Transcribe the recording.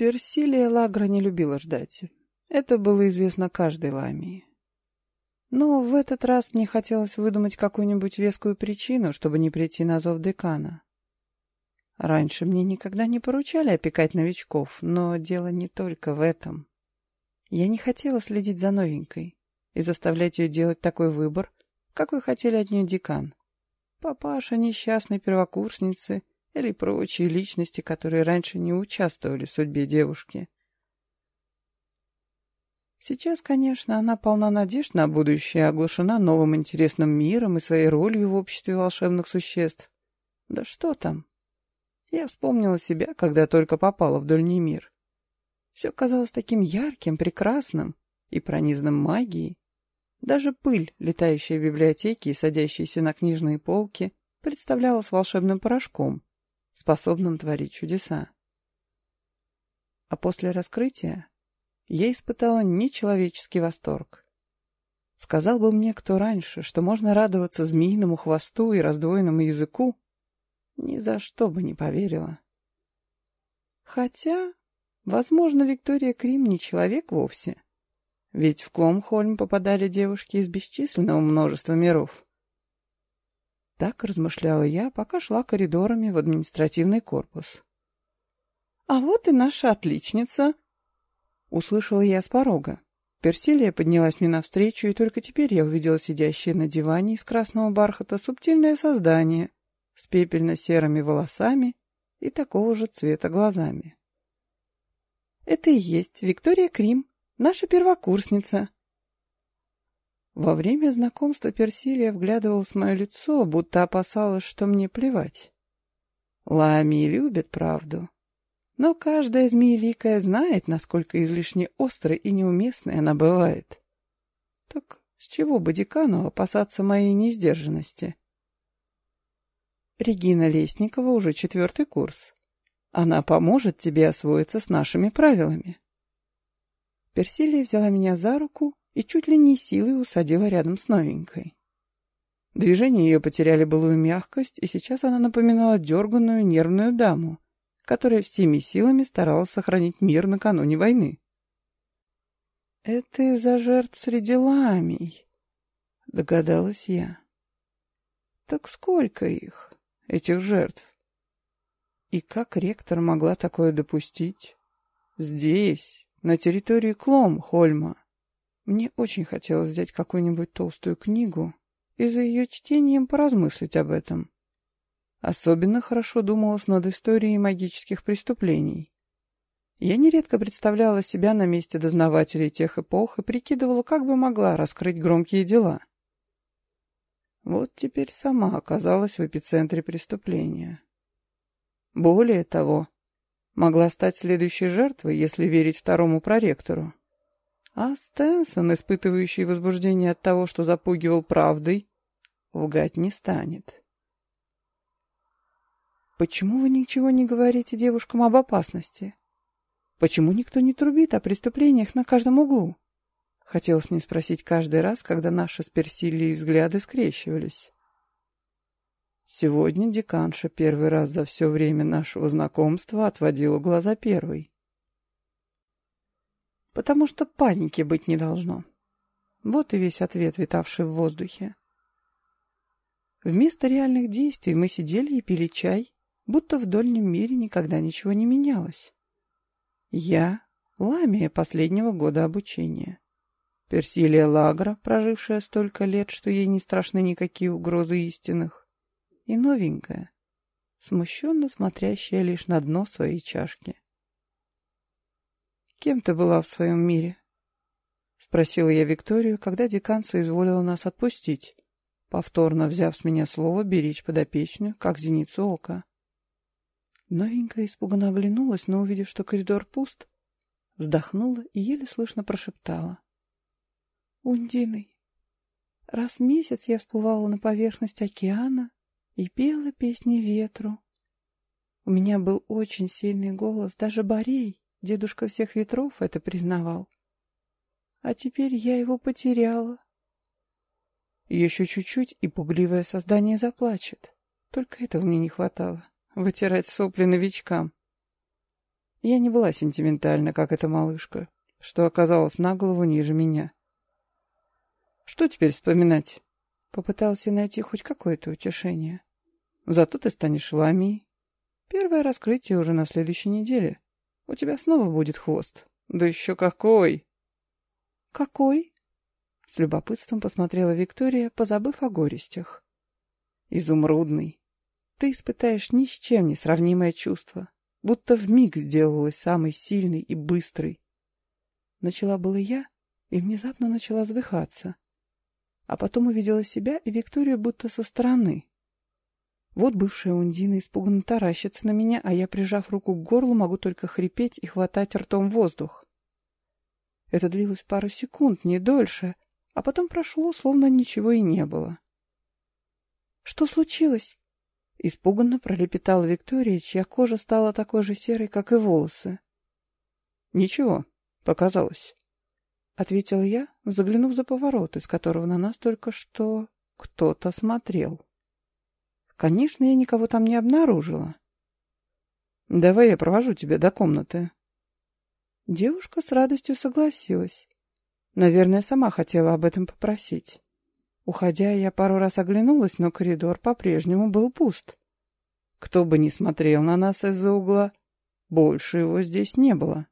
Персилия Лагра не любила ждать. Это было известно каждой ламии. Но в этот раз мне хотелось выдумать какую-нибудь вескую причину, чтобы не прийти на зов декана. Раньше мне никогда не поручали опекать новичков, но дело не только в этом. Я не хотела следить за новенькой и заставлять ее делать такой выбор, какой хотели от нее декан. Папаша несчастной первокурсницы или прочие личности, которые раньше не участвовали в судьбе девушки. Сейчас, конечно, она полна надежд на будущее, оглашена новым интересным миром и своей ролью в обществе волшебных существ. Да что там? Я вспомнила себя, когда только попала в Дольний мир. Все казалось таким ярким, прекрасным и пронизанным магией. Даже пыль, летающая в библиотеке и садящаяся на книжные полки, представлялась волшебным порошком, способным творить чудеса. А после раскрытия я испытала нечеловеческий восторг. Сказал бы мне кто раньше, что можно радоваться змеиному хвосту и раздвоенному языку, ни за что бы не поверила. Хотя, возможно, Виктория Крим не человек вовсе. Ведь в Кломхольм попадали девушки из бесчисленного множества миров. Так размышляла я, пока шла коридорами в административный корпус. «А вот и наша отличница!» Услышала я с порога. Персилия поднялась мне навстречу, и только теперь я увидела сидящее на диване из красного бархата субтильное создание с пепельно-серыми волосами и такого же цвета глазами. «Это и есть Виктория Крим, наша первокурсница». Во время знакомства Персилия вглядывалась в мое лицо, будто опасалась, что мне плевать. Лами любит правду. Но каждая змееликая знает, насколько излишне острой и неуместной она бывает. Так с чего бы декану опасаться моей несдержанности? Регина Лесникова уже четвертый курс. Она поможет тебе освоиться с нашими правилами. Персилия взяла меня за руку и чуть ли не силой усадила рядом с новенькой. Движения ее потеряли былую мягкость, и сейчас она напоминала дерганную нервную даму, которая всеми силами старалась сохранить мир накануне войны. «Это из-за жертв среди ламий», — догадалась я. «Так сколько их, этих жертв? И как ректор могла такое допустить? Здесь, на территории Кломхольма. Мне очень хотелось взять какую-нибудь толстую книгу и за ее чтением поразмыслить об этом. Особенно хорошо думалось над историей магических преступлений. Я нередко представляла себя на месте дознавателей тех эпох и прикидывала, как бы могла раскрыть громкие дела. Вот теперь сама оказалась в эпицентре преступления. Более того, могла стать следующей жертвой, если верить второму проректору. А Стэнсон, испытывающий возбуждение от того, что запугивал правдой, лгать не станет. Почему вы ничего не говорите девушкам об опасности? Почему никто не трубит о преступлениях на каждом углу? Хотелось мне спросить каждый раз, когда наши с Персилией взгляды скрещивались. Сегодня деканша первый раз за все время нашего знакомства отводила глаза первой потому что паники быть не должно. Вот и весь ответ, витавший в воздухе. Вместо реальных действий мы сидели и пили чай, будто в дольнем мире никогда ничего не менялось. Я — ламия последнего года обучения. Персилия Лагра, прожившая столько лет, что ей не страшны никакие угрозы истинных. И новенькая, смущенно смотрящая лишь на дно своей чашки. «Кем ты была в своем мире?» — спросила я Викторию, когда деканца изволила нас отпустить, повторно взяв с меня слово беречь подопечную, как зеницу ока. Новенькая испуганно оглянулась, но, увидев, что коридор пуст, вздохнула и еле слышно прошептала. «Ундиной, раз в месяц я всплывала на поверхность океана и пела песни ветру. У меня был очень сильный голос, даже Борей, Дедушка всех ветров это признавал. А теперь я его потеряла. Еще чуть-чуть, и пугливое создание заплачет. Только этого мне не хватало. Вытирать сопли новичкам. Я не была сентиментальна, как эта малышка, что оказалась на голову ниже меня. Что теперь вспоминать? Попытался найти хоть какое-то утешение. Зато ты станешь ламией. Первое раскрытие уже на следующей неделе. У тебя снова будет хвост. Да еще какой! Какой? С любопытством посмотрела Виктория, позабыв о горестях. Изумрудный. Ты испытаешь ни с чем не сравнимое чувство, будто вмиг сделалась самой сильной и быстрой. Начала было я и внезапно начала задыхаться. А потом увидела себя и Викторию будто со стороны. Вот бывшая Ундина испуганно таращится на меня, а я, прижав руку к горлу, могу только хрипеть и хватать ртом воздух. Это длилось пару секунд, не дольше, а потом прошло, словно ничего и не было. «Что случилось?» Испуганно пролепетала Виктория, чья кожа стала такой же серой, как и волосы. «Ничего, показалось», — ответил я, заглянув за поворот, из которого на нас только что кто-то смотрел. Конечно, я никого там не обнаружила. «Давай я провожу тебя до комнаты». Девушка с радостью согласилась. Наверное, сама хотела об этом попросить. Уходя, я пару раз оглянулась, но коридор по-прежнему был пуст. Кто бы ни смотрел на нас из-за угла, больше его здесь не было.